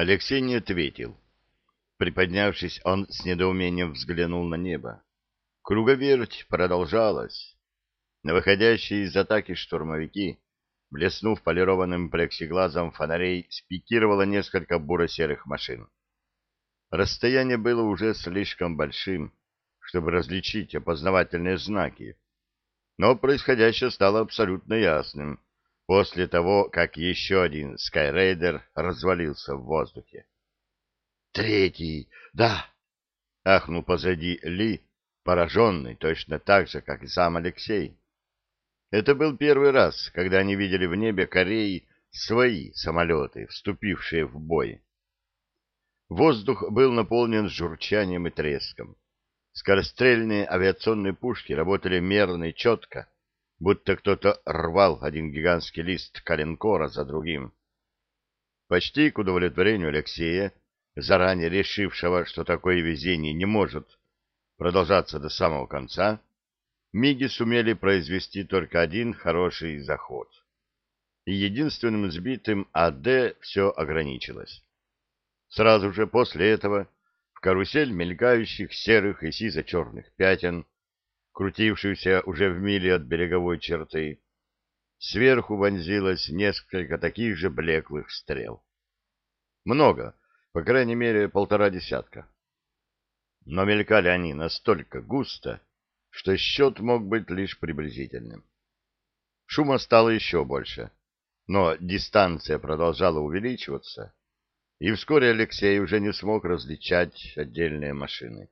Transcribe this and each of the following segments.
Алексей не ответил. Приподнявшись, он с недоумением взглянул на небо. Круговерть продолжалась. На выходящие из атаки штурмовики, блеснув полированным плексиглазом фонарей, спикировало несколько буро-серых машин. Расстояние было уже слишком большим, чтобы различить опознавательные знаки, но происходящее стало абсолютно ясным после того, как еще один Скайрейдер развалился в воздухе. «Третий! Да!» — ахнул позади Ли, пораженный точно так же, как и сам Алексей. Это был первый раз, когда они видели в небе Кореи свои самолеты, вступившие в бой. Воздух был наполнен журчанием и треском. Скорострельные авиационные пушки работали мерно и четко, будто кто-то рвал один гигантский лист калинкора за другим. Почти к удовлетворению Алексея, заранее решившего, что такое везение не может продолжаться до самого конца, Миги сумели произвести только один хороший заход. И единственным сбитым АД все ограничилось. Сразу же после этого в карусель мелькающих серых и сизо-черных пятен, крутившихся уже в миле от береговой черты, сверху вонзилось несколько таких же блеклых стрел. Много, по крайней мере, полтора десятка. Но мелькали они настолько густо, что счет мог быть лишь приблизительным. Шума стало еще больше, но дистанция продолжала увеличиваться, и вскоре Алексей уже не смог различать отдельные машины.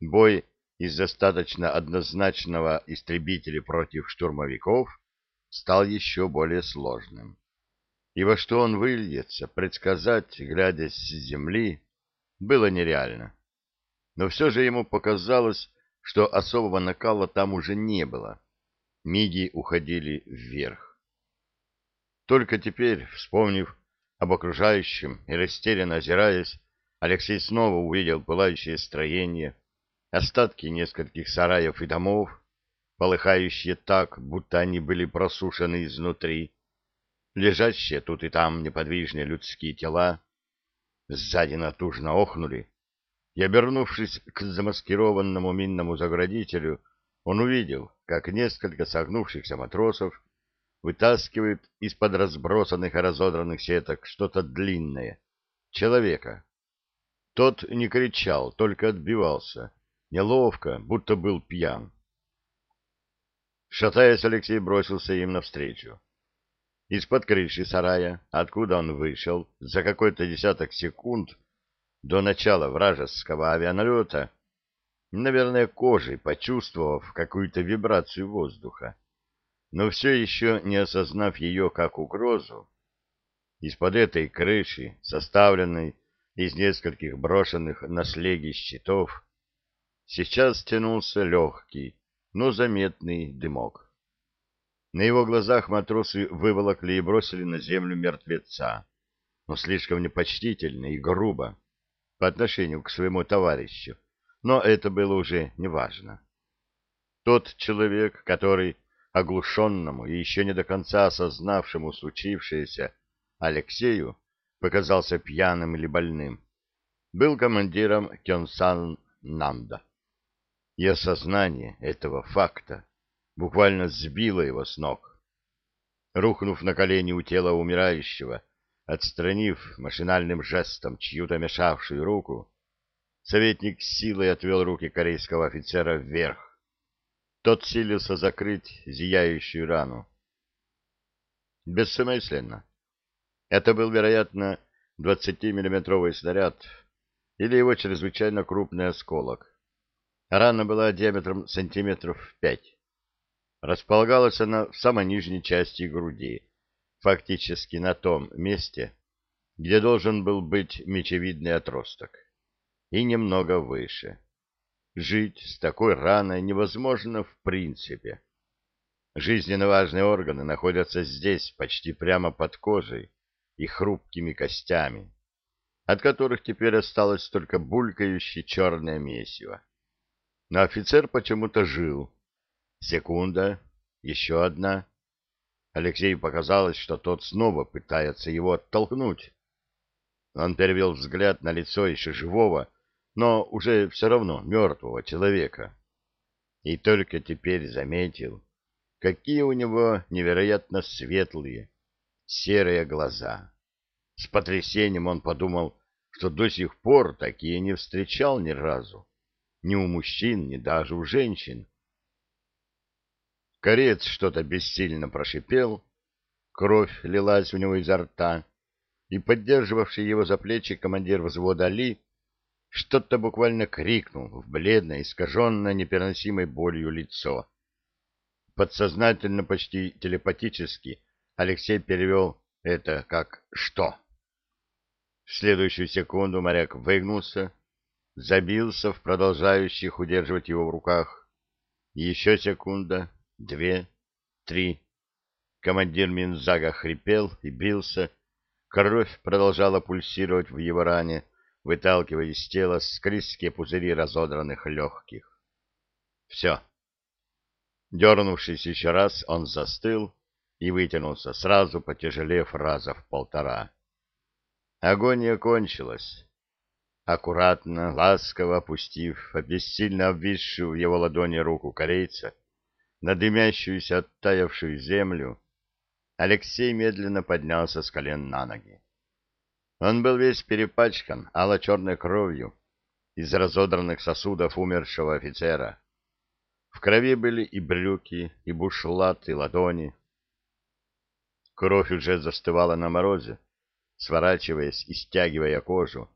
Бой из достаточно однозначного истребителя против штурмовиков стал еще более сложным. И во что он выльется, предсказать, глядя с земли, было нереально. Но все же ему показалось, что особого накала там уже не было. Миги уходили вверх. Только теперь, вспомнив об окружающем и растерянно озираясь, Алексей снова увидел пылающее строение, остатки нескольких сараев и домов, полыхающие так, будто они были просушены изнутри, лежащие тут и там неподвижные людские тела, сзади натужно охнули, и, обернувшись к замаскированному минному заградителю, он увидел, как несколько согнувшихся матросов вытаскивают из-под разбросанных и разодранных сеток что-то длинное. Человека. Тот не кричал, только отбивался. Неловко, будто был пьян. Шатаясь, Алексей бросился им навстречу. Из-под крыши сарая, откуда он вышел, за какой-то десяток секунд до начала вражеского авианалета, наверное, кожей почувствовав какую-то вибрацию воздуха, но все еще не осознав ее как угрозу, из-под этой крыши, составленной из нескольких брошенных на слеги щитов, сейчас тянулся легкий, но заметный дымок. На его глазах матросы выволокли и бросили на землю мертвеца, но слишком непочтительно и грубо по отношению к своему товарищу, но это было уже неважно. Тот человек, который оглушенному и еще не до конца осознавшему случившееся Алексею показался пьяным или больным, был командиром Кёнсан Намда. И осознание этого факта буквально сбило его с ног. Рухнув на колени у тела умирающего, Отстранив машинальным жестом чью-то мешавшую руку, советник силой отвел руки корейского офицера вверх. Тот силился закрыть зияющую рану. Бессмысленно. Это был, вероятно, 20-миллиметровый снаряд или его чрезвычайно крупный осколок. Рана была диаметром сантиметров пять. Располагалась она в самой нижней части груди, фактически на том месте, где должен был быть мечевидный отросток, и немного выше. Жить с такой раной невозможно в принципе. Жизненно важные органы находятся здесь, почти прямо под кожей и хрупкими костями, от которых теперь осталось только булькающее черное месиво. Но офицер почему-то жил. Секунда, еще одна — Алексею показалось, что тот снова пытается его оттолкнуть. Он перевел взгляд на лицо еще живого, но уже все равно мертвого человека. И только теперь заметил, какие у него невероятно светлые, серые глаза. С потрясением он подумал, что до сих пор такие не встречал ни разу. Ни у мужчин, ни даже у женщин. Корец что-то бессильно прошипел, кровь лилась у него изо рта, и поддерживавший его за плечи командир взвода Ли что-то буквально крикнул в бледное, искаженное непереносимой болью лицо. Подсознательно, почти телепатически, Алексей перевел это как «что?». В следующую секунду моряк выгнулся, забился в продолжающих удерживать его в руках. Еще секунда, две, три. Командир Минзага хрипел и бился. Кровь продолжала пульсировать в его ране, выталкивая из тела скрипские пузыри разодранных легких. Все. Дернувшись еще раз, он застыл и вытянулся, сразу потяжелев раза в полтора. Агония кончилась. Аккуратно, ласково опустив обессильно обвисшую в его ладони руку корейца на дымящуюся оттаявшую землю, Алексей медленно поднялся с колен на ноги. Он был весь перепачкан ало-черной кровью из разодранных сосудов умершего офицера. В крови были и брюки, и бушлат, и ладони. Кровь уже застывала на морозе, сворачиваясь и стягивая кожу,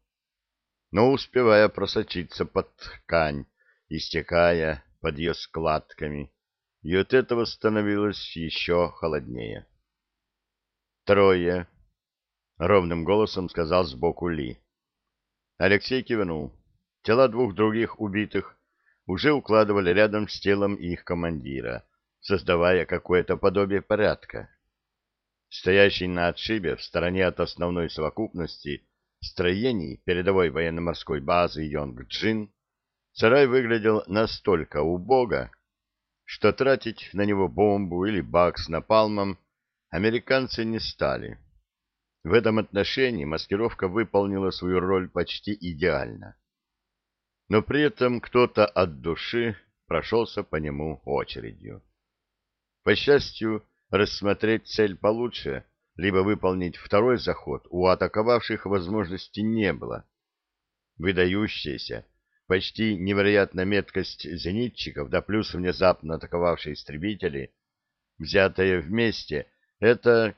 но успевая просочиться под ткань, истекая под ее складками, и от этого становилось еще холоднее. «Трое», — ровным голосом сказал сбоку Ли. Алексей кивнул. Тела двух других убитых уже укладывали рядом с телом их командира, создавая какое-то подобие порядка стоящий на отшибе в стороне от основной совокупности строений передовой военно-морской базы Йонг-Джин, сарай выглядел настолько убого, что тратить на него бомбу или бак с напалмом американцы не стали. В этом отношении маскировка выполнила свою роль почти идеально. Но при этом кто-то от души прошелся по нему очередью. По счастью, рассмотреть цель получше, либо выполнить второй заход у атаковавших возможности не было. Выдающаяся, почти невероятная меткость зенитчиков, да плюс внезапно атаковавшие истребители, взятые вместе, это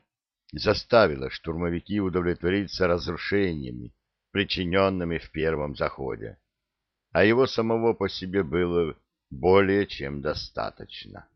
заставило штурмовики удовлетвориться разрушениями, причиненными в первом заходе. А его самого по себе было более чем достаточно.